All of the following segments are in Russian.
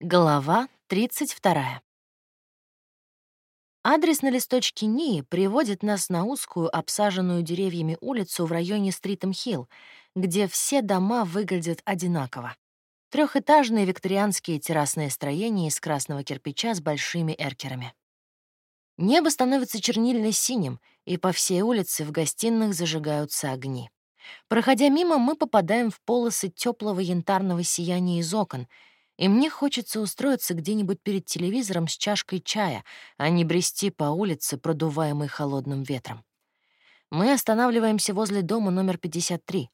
Глава 32. Адрес на листочке Нии приводит нас на узкую, обсаженную деревьями улицу в районе Стритом-Хилл, где все дома выглядят одинаково. Трехэтажные викторианские террасные строения из красного кирпича с большими эркерами. Небо становится чернильно-синим, и по всей улице в гостиных зажигаются огни. Проходя мимо, мы попадаем в полосы теплого янтарного сияния из окон — и мне хочется устроиться где-нибудь перед телевизором с чашкой чая, а не брести по улице, продуваемой холодным ветром. Мы останавливаемся возле дома номер 53.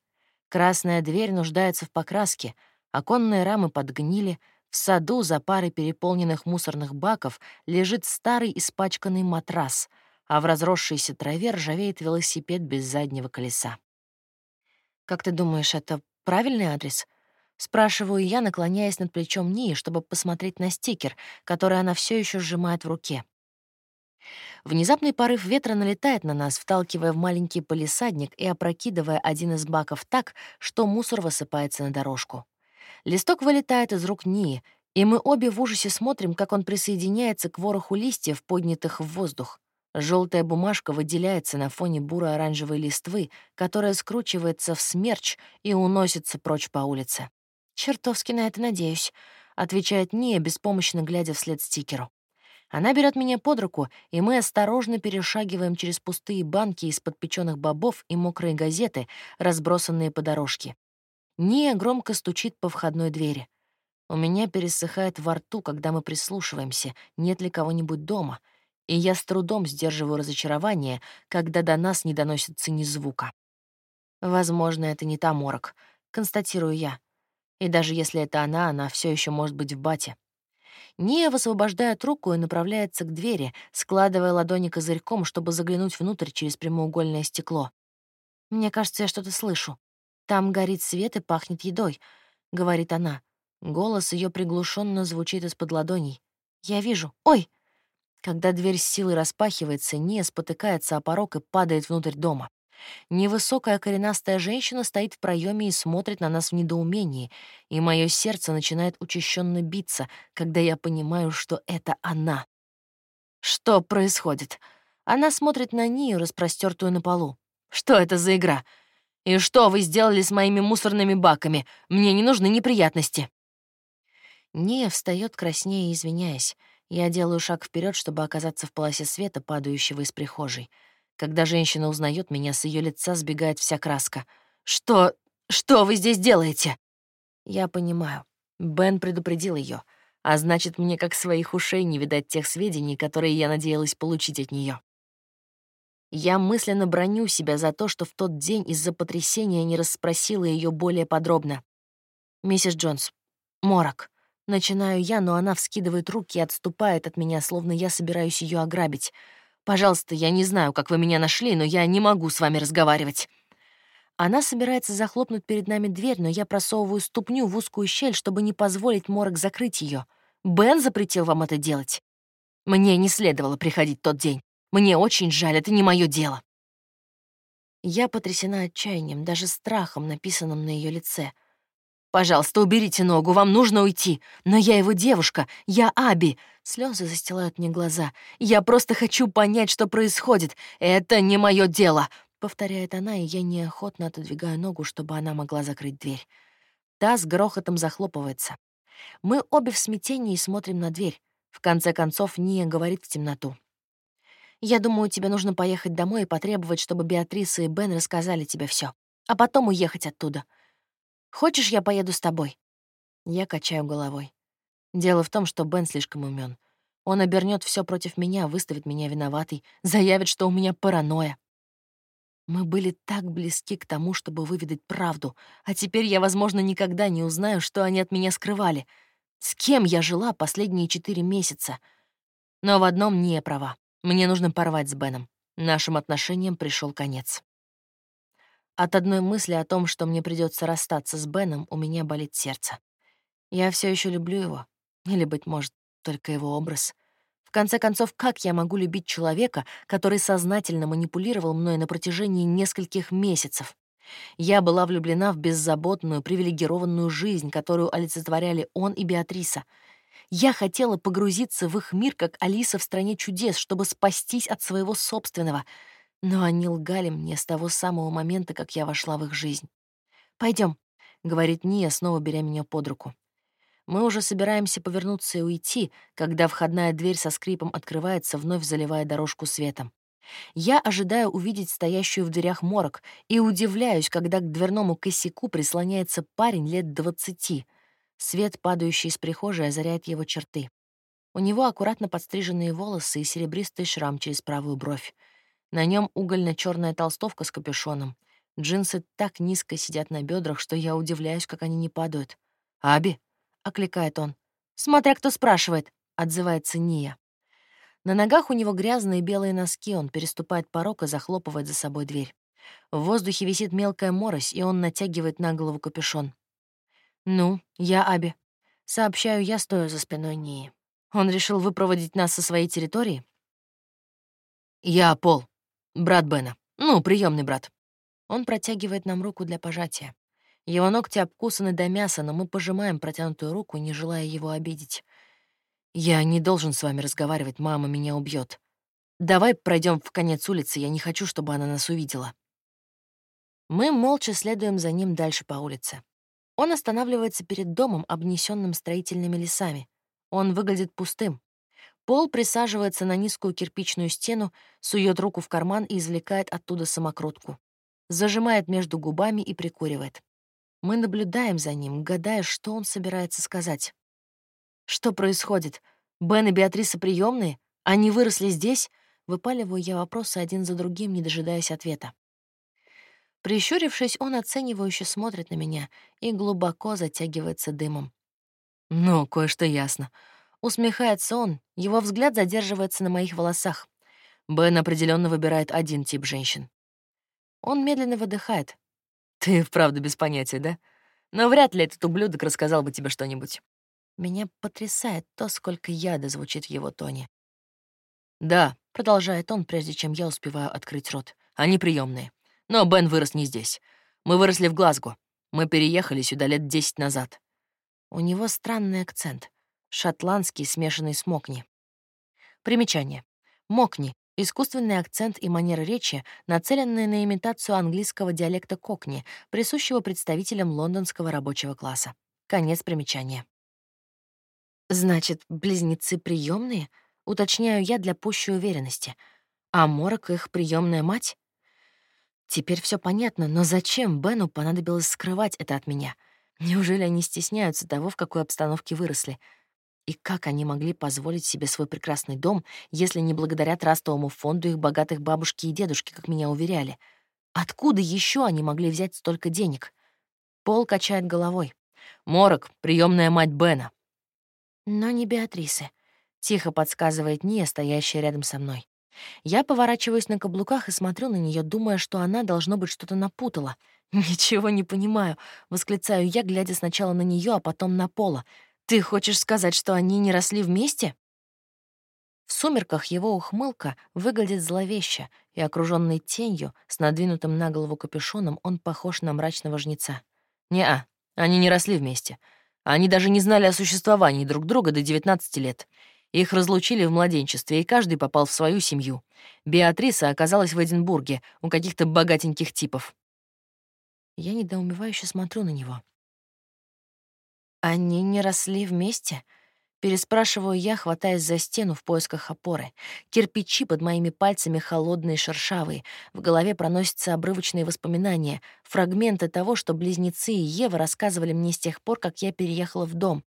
Красная дверь нуждается в покраске, оконные рамы подгнили, в саду за парой переполненных мусорных баков лежит старый испачканный матрас, а в разросшейся траве ржавеет велосипед без заднего колеса. «Как ты думаешь, это правильный адрес?» Спрашиваю я, наклоняясь над плечом Нии, чтобы посмотреть на стикер, который она все еще сжимает в руке. Внезапный порыв ветра налетает на нас, вталкивая в маленький полисадник и опрокидывая один из баков так, что мусор высыпается на дорожку. Листок вылетает из рук Нии, и мы обе в ужасе смотрим, как он присоединяется к вороху листьев, поднятых в воздух. Желтая бумажка выделяется на фоне буро-оранжевой листвы, которая скручивается в смерч и уносится прочь по улице. «Чертовски на это надеюсь», — отвечает Ния, беспомощно глядя вслед стикеру. Она берет меня под руку, и мы осторожно перешагиваем через пустые банки из-под печёных бобов и мокрые газеты, разбросанные по дорожке. Ния громко стучит по входной двери. У меня пересыхает во рту, когда мы прислушиваемся, нет ли кого-нибудь дома, и я с трудом сдерживаю разочарование, когда до нас не доносится ни звука. Возможно, это не та морок, констатирую я. И даже если это она, она все еще может быть в бате. Ния высвобождает руку и направляется к двери, складывая ладони козырьком, чтобы заглянуть внутрь через прямоугольное стекло. «Мне кажется, я что-то слышу. Там горит свет и пахнет едой», — говорит она. Голос ее приглушенно звучит из-под ладоней. «Я вижу. Ой!» Когда дверь с силой распахивается, Ния спотыкается о порог и падает внутрь дома. Невысокая коренастая женщина стоит в проеме и смотрит на нас в недоумении, и мое сердце начинает учащенно биться, когда я понимаю, что это она. Что происходит? Она смотрит на Нию, распростертую на полу. Что это за игра? И что вы сделали с моими мусорными баками? Мне не нужны неприятности. Ния встает краснее извиняясь. Я делаю шаг вперед, чтобы оказаться в полосе света, падающего из прихожей. Когда женщина узнает меня, с ее лица сбегает вся краска. «Что... что вы здесь делаете?» Я понимаю. Бен предупредил ее, а значит, мне как своих ушей не видать тех сведений, которые я надеялась получить от нее. Я мысленно броню себя за то, что в тот день из-за потрясения не расспросила ее более подробно. «Миссис Джонс, морок». Начинаю я, но она вскидывает руки и отступает от меня, словно я собираюсь ее ограбить. Пожалуйста, я не знаю, как вы меня нашли, но я не могу с вами разговаривать». Она собирается захлопнуть перед нами дверь, но я просовываю ступню в узкую щель, чтобы не позволить Морок закрыть ее. Бен запретил вам это делать. Мне не следовало приходить тот день. Мне очень жаль, это не мое дело. Я потрясена отчаянием, даже страхом, написанным на ее лице. «Пожалуйста, уберите ногу, вам нужно уйти. Но я его девушка, я Аби». Слезы застилают мне глаза. «Я просто хочу понять, что происходит. Это не мое дело», — повторяет она, и я неохотно отодвигаю ногу, чтобы она могла закрыть дверь. Та с грохотом захлопывается. Мы обе в смятении смотрим на дверь. В конце концов, Ния говорит в темноту. «Я думаю, тебе нужно поехать домой и потребовать, чтобы Беатриса и Бен рассказали тебе все, а потом уехать оттуда. Хочешь, я поеду с тобой?» Я качаю головой. Дело в том, что Бен слишком умен. Он обернет все против меня, выставит меня виноватой, заявит, что у меня паранойя. Мы были так близки к тому, чтобы выведать правду, а теперь я, возможно, никогда не узнаю, что они от меня скрывали. С кем я жила последние четыре месяца? Но в одном не права. Мне нужно порвать с Беном. Нашим отношениям пришел конец. От одной мысли о том, что мне придется расстаться с Беном, у меня болит сердце. Я все еще люблю его. Или, быть может, только его образ. В конце концов, как я могу любить человека, который сознательно манипулировал мной на протяжении нескольких месяцев? Я была влюблена в беззаботную, привилегированную жизнь, которую олицетворяли он и Беатриса. Я хотела погрузиться в их мир, как Алиса в «Стране чудес», чтобы спастись от своего собственного. Но они лгали мне с того самого момента, как я вошла в их жизнь. Пойдем, говорит Ния, снова беря меня под руку. Мы уже собираемся повернуться и уйти, когда входная дверь со скрипом открывается, вновь заливая дорожку светом. Я ожидаю увидеть стоящую в дверях морок и удивляюсь, когда к дверному косяку прислоняется парень лет двадцати. Свет, падающий из прихожей, озаряет его черты. У него аккуратно подстриженные волосы и серебристый шрам через правую бровь. На нем угольно черная толстовка с капюшоном. Джинсы так низко сидят на бедрах, что я удивляюсь, как они не падают. «Аби!» — окликает он. «Смотря кто спрашивает», — отзывается Ния. На ногах у него грязные белые носки, он переступает порог и захлопывает за собой дверь. В воздухе висит мелкая морось, и он натягивает на голову капюшон. «Ну, я Аби», — сообщаю я, стоя за спиной Нии. Он решил выпроводить нас со своей территории? «Я Пол, брат Бена. Ну, приемный брат». Он протягивает нам руку для пожатия. Его ногти обкусаны до мяса, но мы пожимаем протянутую руку, не желая его обидеть. «Я не должен с вами разговаривать, мама меня убьет. Давай пройдем в конец улицы, я не хочу, чтобы она нас увидела». Мы молча следуем за ним дальше по улице. Он останавливается перед домом, обнесенным строительными лесами. Он выглядит пустым. Пол присаживается на низкую кирпичную стену, сует руку в карман и извлекает оттуда самокрутку. Зажимает между губами и прикуривает. Мы наблюдаем за ним, гадая, что он собирается сказать. Что происходит? Бен и Беатриса приемные? Они выросли здесь? Выпаливаю я вопросы один за другим, не дожидаясь ответа. Прищурившись, он оценивающе смотрит на меня и глубоко затягивается дымом. «Ну, кое-что ясно». Усмехается он, его взгляд задерживается на моих волосах. Бен определенно выбирает один тип женщин. Он медленно выдыхает, ты вправду без понятия, да? Но вряд ли этот ублюдок рассказал бы тебе что-нибудь. Меня потрясает то, сколько яда звучит в его тоне. «Да», — продолжает он, прежде чем я успеваю открыть рот. «Они приемные. Но Бен вырос не здесь. Мы выросли в Глазго. Мы переехали сюда лет десять назад». У него странный акцент. Шотландский, смешанный с мокни. Примечание. Мокни Искусственный акцент и манера речи, нацеленные на имитацию английского диалекта кокни, присущего представителям лондонского рабочего класса. Конец примечания. Значит, близнецы приемные? Уточняю я для пущей уверенности. А Морок их приемная мать? Теперь все понятно, но зачем Бену понадобилось скрывать это от меня? Неужели они стесняются того, в какой обстановке выросли? И как они могли позволить себе свой прекрасный дом, если не благодаря трастовому фонду их богатых бабушки и дедушки, как меня уверяли? Откуда еще они могли взять столько денег? Пол качает головой. Морок, приемная мать Бена. Но не Беатрисы. Тихо подсказывает Ния, стоящая рядом со мной. Я поворачиваюсь на каблуках и смотрю на нее, думая, что она, должно быть, что-то напутала. «Ничего не понимаю», — восклицаю я, глядя сначала на нее, а потом на Пола. Ты хочешь сказать, что они не росли вместе? В сумерках его ухмылка выглядит зловеще, и, окруженный тенью, с надвинутым на голову капюшоном, он похож на мрачного жнеца. «Не-а, они не росли вместе. Они даже не знали о существовании друг друга до 19 лет. Их разлучили в младенчестве, и каждый попал в свою семью. Беатриса оказалась в Эдинбурге у каких-то богатеньких типов. Я недоумевающе смотрю на него. «Они не росли вместе?» Переспрашиваю я, хватаясь за стену в поисках опоры. Кирпичи под моими пальцами холодные шершавые. В голове проносятся обрывочные воспоминания, фрагменты того, что близнецы и Ева рассказывали мне с тех пор, как я переехала в дом.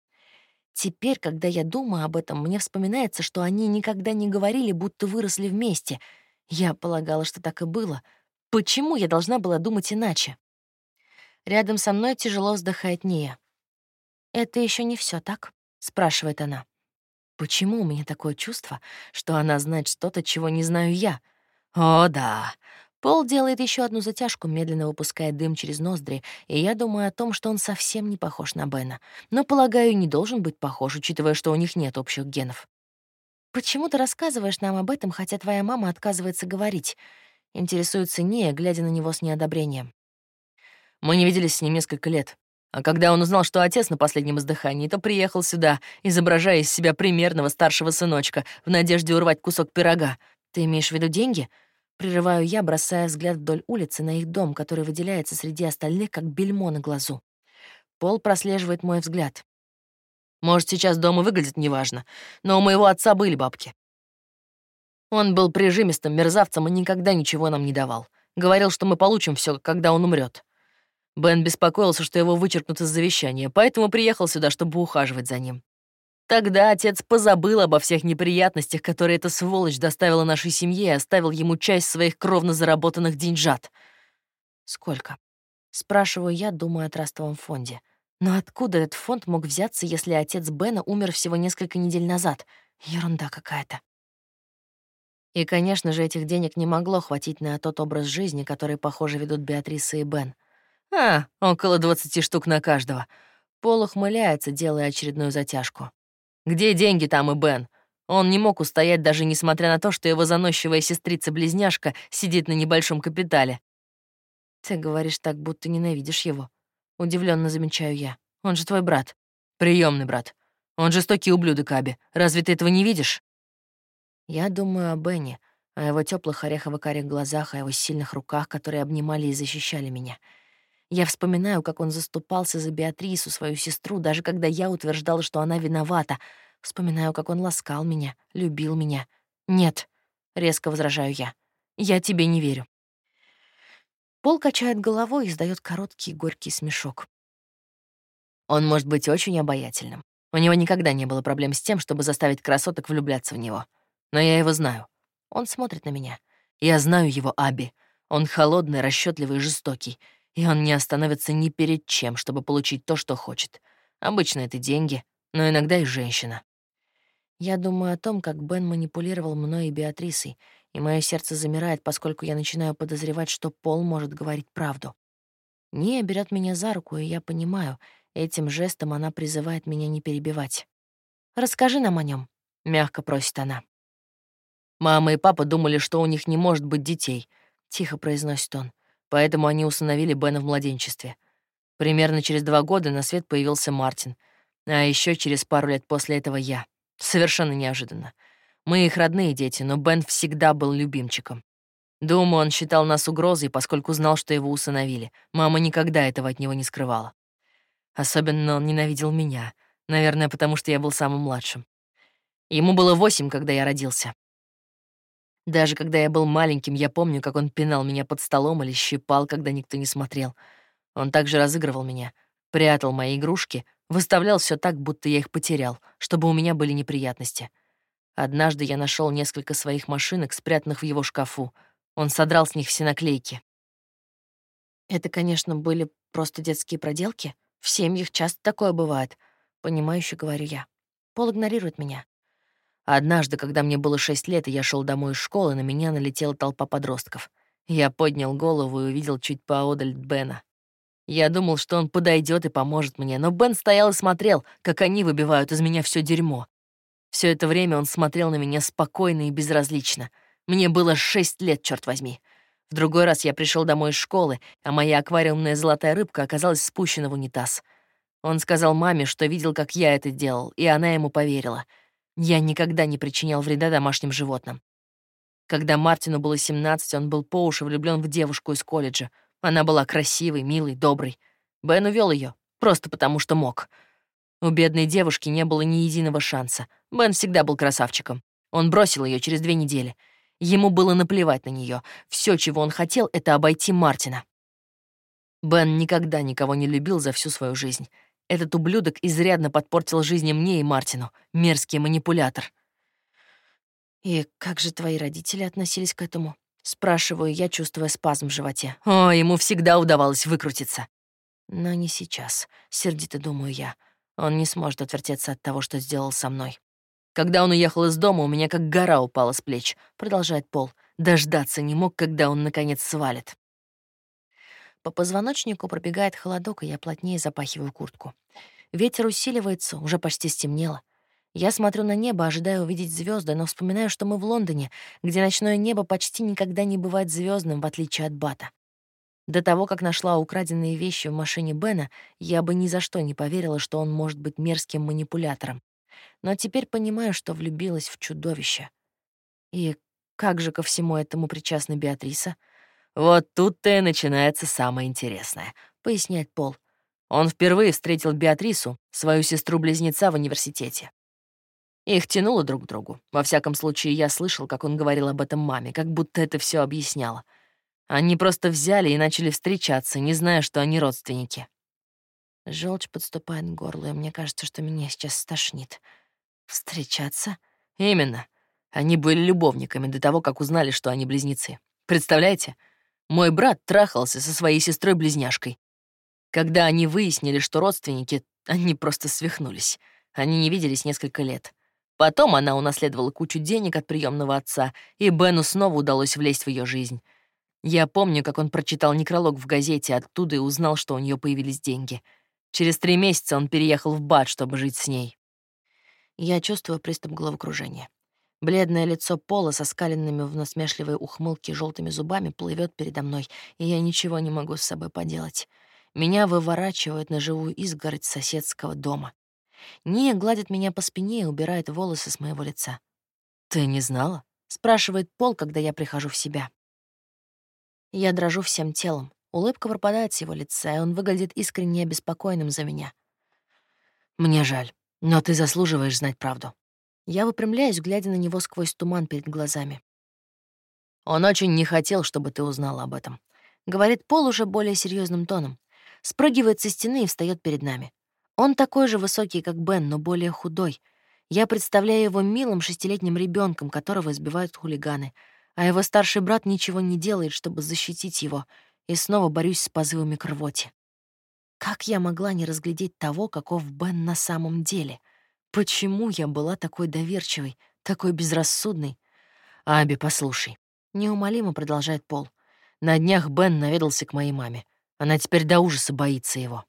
Теперь, когда я думаю об этом, мне вспоминается, что они никогда не говорили, будто выросли вместе. Я полагала, что так и было. Почему я должна была думать иначе? Рядом со мной тяжело вздыхает Ния. «Это еще не все так?» — спрашивает она. «Почему у меня такое чувство, что она знает что-то, чего не знаю я?» «О, да!» Пол делает еще одну затяжку, медленно выпуская дым через ноздри, и я думаю о том, что он совсем не похож на Бена. Но, полагаю, не должен быть похож, учитывая, что у них нет общих генов. «Почему ты рассказываешь нам об этом, хотя твоя мама отказывается говорить?» — интересуется Ния, глядя на него с неодобрением. «Мы не виделись с ним несколько лет. А когда он узнал, что отец на последнем издыхании, то приехал сюда, изображая из себя примерного старшего сыночка, в надежде урвать кусок пирога. Ты имеешь в виду деньги? Прерываю я, бросая взгляд вдоль улицы на их дом, который выделяется среди остальных, как бельмо на глазу. Пол прослеживает мой взгляд. Может, сейчас дом и выглядит неважно, но у моего отца были бабки. Он был прижимистым мерзавцем и никогда ничего нам не давал. Говорил, что мы получим все, когда он умрет. Бен беспокоился, что его вычеркнут из завещания, поэтому приехал сюда, чтобы ухаживать за ним. Тогда отец позабыл обо всех неприятностях, которые эта сволочь доставила нашей семье, и оставил ему часть своих кровно заработанных деньжат. Сколько? Спрашиваю я, думая о трастовом фонде. Но откуда этот фонд мог взяться, если отец Бена умер всего несколько недель назад? Ерунда какая-то. И, конечно же, этих денег не могло хватить на тот образ жизни, который, похоже, ведут Беатриса и Бен. А, около двадцати штук на каждого. Пол ухмыляется, делая очередную затяжку. Где деньги там и Бен? Он не мог устоять, даже несмотря на то, что его заносчивая сестрица-близняшка сидит на небольшом капитале. Ты говоришь так, будто ненавидишь его. Удивленно замечаю я. Он же твой брат. Приемный брат. Он жестокий ублюдок, Аби. Разве ты этого не видишь? Я думаю о Бенни, о его теплых орехово-карих глазах, о его сильных руках, которые обнимали и защищали меня — я вспоминаю, как он заступался за Беатрису, свою сестру, даже когда я утверждала, что она виновата. Вспоминаю, как он ласкал меня, любил меня. «Нет», — резко возражаю я, — «я тебе не верю». Пол качает головой и издает короткий горький смешок. Он может быть очень обаятельным. У него никогда не было проблем с тем, чтобы заставить красоток влюбляться в него. Но я его знаю. Он смотрит на меня. Я знаю его Аби. Он холодный, расчетливый и жестокий и он не остановится ни перед чем, чтобы получить то, что хочет. Обычно это деньги, но иногда и женщина. Я думаю о том, как Бен манипулировал мной и Беатрисой, и мое сердце замирает, поскольку я начинаю подозревать, что Пол может говорить правду. Ния берет меня за руку, и я понимаю, этим жестом она призывает меня не перебивать. «Расскажи нам о нем, мягко просит она. «Мама и папа думали, что у них не может быть детей», — тихо произносит он. Поэтому они усыновили Бена в младенчестве. Примерно через два года на свет появился Мартин. А еще через пару лет после этого я. Совершенно неожиданно. Мы их родные дети, но Бен всегда был любимчиком. Думаю, он считал нас угрозой, поскольку знал, что его усыновили. Мама никогда этого от него не скрывала. Особенно он ненавидел меня. Наверное, потому что я был самым младшим. Ему было восемь, когда я родился. Даже когда я был маленьким, я помню, как он пинал меня под столом или щипал, когда никто не смотрел. Он также разыгрывал меня, прятал мои игрушки, выставлял все так, будто я их потерял, чтобы у меня были неприятности. Однажды я нашел несколько своих машинок, спрятанных в его шкафу. Он содрал с них все наклейки. Это, конечно, были просто детские проделки. В семьях часто такое бывает. Понимающе говорю я. Пол игнорирует меня. Однажды, когда мне было шесть лет, и я шел домой из школы, на меня налетела толпа подростков. Я поднял голову и увидел чуть поодаль Бена. Я думал, что он подойдет и поможет мне, но Бен стоял и смотрел, как они выбивают из меня все дерьмо. Все это время он смотрел на меня спокойно и безразлично. Мне было шесть лет, черт возьми. В другой раз я пришел домой из школы, а моя аквариумная золотая рыбка оказалась спущена в унитаз. Он сказал маме, что видел, как я это делал, и она ему поверила — я никогда не причинял вреда домашним животным. Когда Мартину было 17, он был по уши влюблен в девушку из колледжа. Она была красивой, милой, доброй. Бен увел ее, просто потому что мог. У бедной девушки не было ни единого шанса. Бен всегда был красавчиком. Он бросил ее через две недели. Ему было наплевать на нее. Все, чего он хотел, это обойти Мартина. Бен никогда никого не любил за всю свою жизнь. Этот ублюдок изрядно подпортил жизни мне и Мартину. Мерзкий манипулятор. «И как же твои родители относились к этому?» Спрашиваю я, чувствуя спазм в животе. О, ему всегда удавалось выкрутиться. Но не сейчас, сердито думаю я. Он не сможет отвертеться от того, что сделал со мной. Когда он уехал из дома, у меня как гора упала с плеч, продолжает Пол. Дождаться не мог, когда он, наконец, свалит. По позвоночнику пробегает холодок, и я плотнее запахиваю куртку. Ветер усиливается, уже почти стемнело. Я смотрю на небо, ожидая увидеть звезды, но вспоминаю, что мы в Лондоне, где ночное небо почти никогда не бывает звездным, в отличие от Бата. До того, как нашла украденные вещи в машине Бена, я бы ни за что не поверила, что он может быть мерзким манипулятором. Но теперь понимаю, что влюбилась в чудовище. И как же ко всему этому причастна Беатриса? «Вот тут-то и начинается самое интересное», — поясняет Пол. Он впервые встретил Беатрису, свою сестру-близнеца в университете. Их тянуло друг к другу. Во всяком случае, я слышал, как он говорил об этом маме, как будто это все объясняло. Они просто взяли и начали встречаться, не зная, что они родственники. Желчь подступает к горлу, и мне кажется, что меня сейчас стошнит. Встречаться? Именно. Они были любовниками до того, как узнали, что они близнецы. Представляете? Мой брат трахался со своей сестрой-близняшкой. Когда они выяснили, что родственники, они просто свихнулись. Они не виделись несколько лет. Потом она унаследовала кучу денег от приемного отца, и Бену снова удалось влезть в ее жизнь. Я помню, как он прочитал некролог в газете, оттуда и узнал, что у нее появились деньги. Через три месяца он переехал в Бад, чтобы жить с ней. Я чувствую приступ головокружения. Бледное лицо Пола со скаленными в насмешливой ухмылке желтыми зубами плывет передо мной, и я ничего не могу с собой поделать. Меня выворачивают на живую изгородь соседского дома. Ния гладит меня по спине и убирает волосы с моего лица. «Ты не знала?» — спрашивает Пол, когда я прихожу в себя. Я дрожу всем телом. Улыбка пропадает с его лица, и он выглядит искренне обеспокоенным за меня. «Мне жаль, но ты заслуживаешь знать правду». Я выпрямляюсь, глядя на него сквозь туман перед глазами. «Он очень не хотел, чтобы ты узнала об этом», — говорит Пол уже более серьезным тоном. Спрыгивает со стены и встает перед нами. Он такой же высокий, как Бен, но более худой. Я представляю его милым шестилетним ребенком, которого избивают хулиганы — а его старший брат ничего не делает, чтобы защитить его, и снова борюсь с позывами к рвоте. Как я могла не разглядеть того, каков Бен на самом деле? Почему я была такой доверчивой, такой безрассудной? «Аби, послушай», — неумолимо продолжает Пол. «На днях Бен наведался к моей маме. Она теперь до ужаса боится его».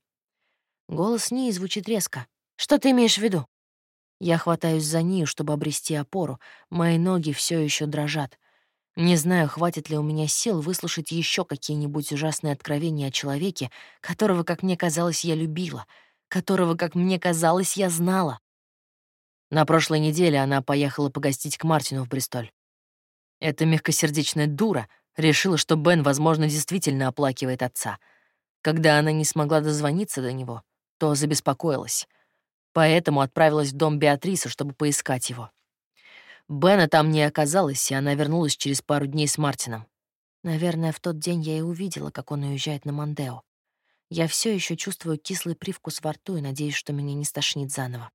Голос Нии звучит резко. «Что ты имеешь в виду?» Я хватаюсь за Нию, чтобы обрести опору. Мои ноги все еще дрожат. Не знаю, хватит ли у меня сил выслушать еще какие-нибудь ужасные откровения о человеке, которого, как мне казалось, я любила, которого, как мне казалось, я знала. На прошлой неделе она поехала погостить к Мартину в Бристоль. Эта мягкосердечная дура решила, что Бен, возможно, действительно оплакивает отца. Когда она не смогла дозвониться до него, то забеспокоилась. Поэтому отправилась в дом Беатрисы, чтобы поискать его. Бена там не оказалось, и она вернулась через пару дней с Мартином. Наверное, в тот день я и увидела, как он уезжает на Мандео. Я все еще чувствую кислый привкус во рту и надеюсь, что меня не стошнит заново.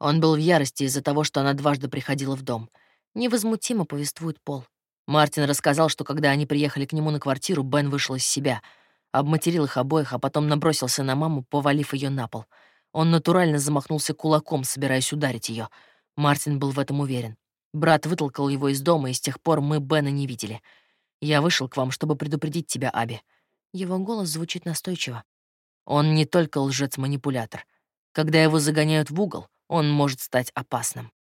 Он был в ярости из-за того, что она дважды приходила в дом. Невозмутимо повествует Пол. Мартин рассказал, что когда они приехали к нему на квартиру, Бен вышел из себя, обматерил их обоих, а потом набросился на маму, повалив ее на пол. Он натурально замахнулся кулаком, собираясь ударить ее — Мартин был в этом уверен. Брат вытолкал его из дома, и с тех пор мы Бена не видели. Я вышел к вам, чтобы предупредить тебя, Аби. Его голос звучит настойчиво. Он не только лжец-манипулятор. Когда его загоняют в угол, он может стать опасным.